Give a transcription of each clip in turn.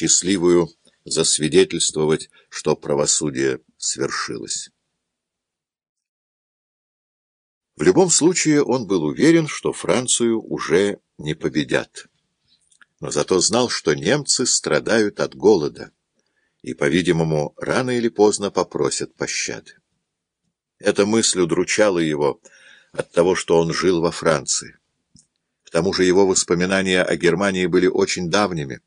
счастливую засвидетельствовать, что правосудие свершилось. В любом случае он был уверен, что Францию уже не победят. Но зато знал, что немцы страдают от голода и, по-видимому, рано или поздно попросят пощады. Эта мысль удручала его от того, что он жил во Франции. К тому же его воспоминания о Германии были очень давними,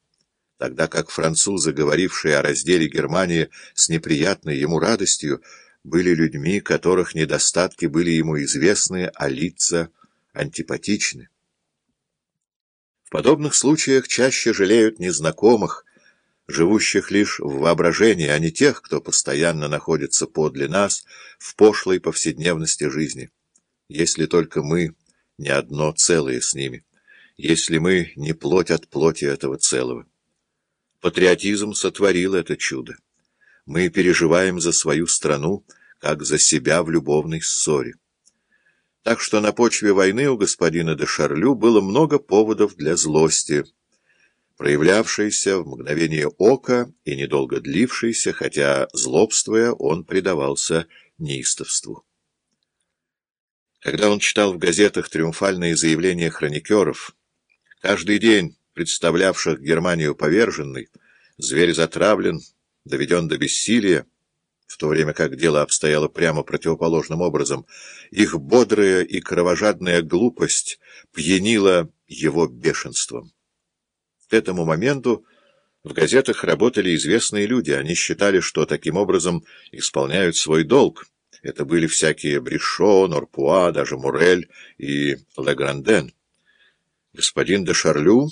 тогда как французы, говорившие о разделе Германии с неприятной ему радостью, были людьми, которых недостатки были ему известны, а лица антипатичны. В подобных случаях чаще жалеют незнакомых, живущих лишь в воображении, а не тех, кто постоянно находится подле нас в пошлой повседневности жизни. Если только мы не одно целое с ними, если мы не плоть от плоти этого целого. Патриотизм сотворил это чудо. Мы переживаем за свою страну, как за себя в любовной ссоре. Так что на почве войны у господина де Шарлю было много поводов для злости, проявлявшейся в мгновение ока и недолго длившейся, хотя, злобствуя, он предавался неистовству. Когда он читал в газетах триумфальные заявления хроникеров, каждый день представлявших Германию поверженной, зверь затравлен, доведен до бессилия, в то время как дело обстояло прямо противоположным образом, их бодрая и кровожадная глупость пьянила его бешенством. К этому моменту в газетах работали известные люди, они считали, что таким образом исполняют свой долг, это были всякие Бришо, Норпуа, даже Мурель и Легранден. Господин де Шарлю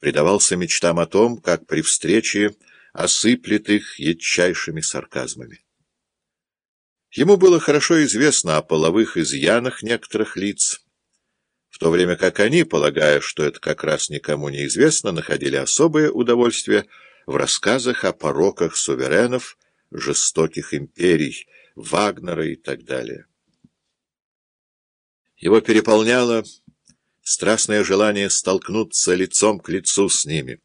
предавался мечтам о том, как при встрече осыплет их ядчайшими сарказмами. Ему было хорошо известно о половых изъянах некоторых лиц, в то время как они, полагая, что это как раз никому не известно, находили особое удовольствие в рассказах о пороках суверенов, жестоких империй, Вагнера и так далее. Его переполняло страстное желание столкнуться лицом к лицу с ними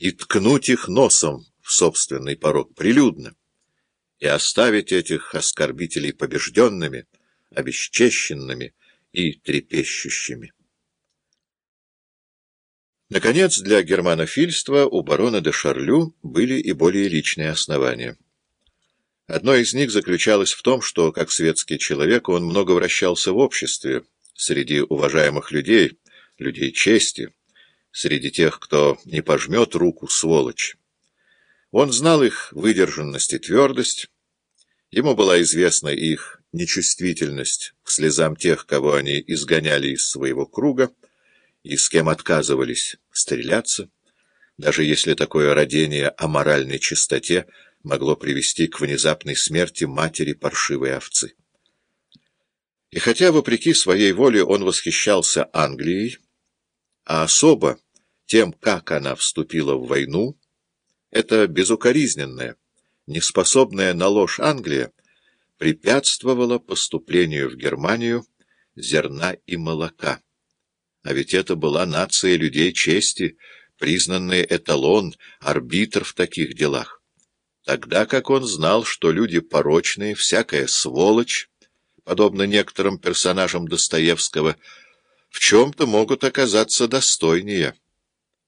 и ткнуть их носом в собственный порог прилюдно, и оставить этих оскорбителей побежденными, обесчещенными и трепещущими. Наконец, для германофильства у барона де Шарлю были и более личные основания. Одно из них заключалось в том, что, как светский человек, он много вращался в обществе, среди уважаемых людей, людей чести, среди тех, кто не пожмет руку сволочь. Он знал их выдержанность и твердость, ему была известна их нечувствительность к слезам тех, кого они изгоняли из своего круга, и с кем отказывались стреляться, даже если такое родение о моральной чистоте могло привести к внезапной смерти матери паршивой овцы. И хотя, вопреки своей воле, он восхищался Англией, а особо тем, как она вступила в войну, эта безукоризненная, неспособная на ложь Англия препятствовала поступлению в Германию зерна и молока. А ведь это была нация людей чести, признанный эталон, арбитр в таких делах тогда как он знал, что люди порочные, всякая сволочь, подобно некоторым персонажам Достоевского, в чем-то могут оказаться достойнее.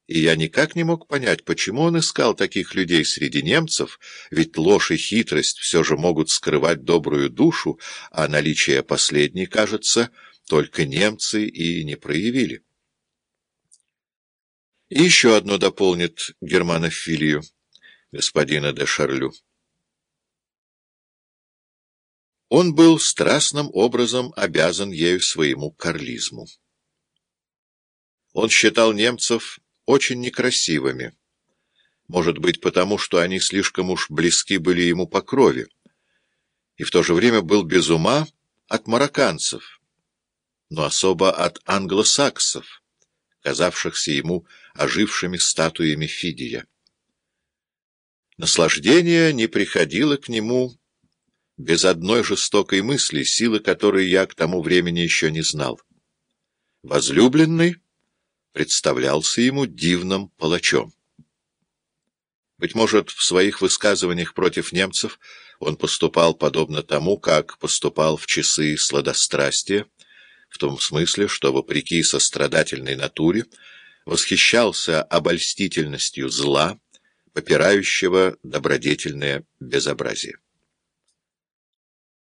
И я никак не мог понять, почему он искал таких людей среди немцев, ведь ложь и хитрость все же могут скрывать добрую душу, а наличие последней, кажется, только немцы и не проявили. И еще одно дополнит германофилию господина де Шарлю. Он был страстным образом обязан ею своему карлизму. Он считал немцев очень некрасивыми, может быть, потому что они слишком уж близки были ему по крови, и в то же время был без ума от марокканцев, но особо от англосаксов, казавшихся ему ожившими статуями Фидия. Наслаждение не приходило к нему без одной жестокой мысли, силы которой я к тому времени еще не знал. Возлюбленный представлялся ему дивным палачом. Быть может, в своих высказываниях против немцев он поступал подобно тому, как поступал в часы сладострастия, в том смысле, что, вопреки сострадательной натуре, восхищался обольстительностью зла, попирающего добродетельное безобразие.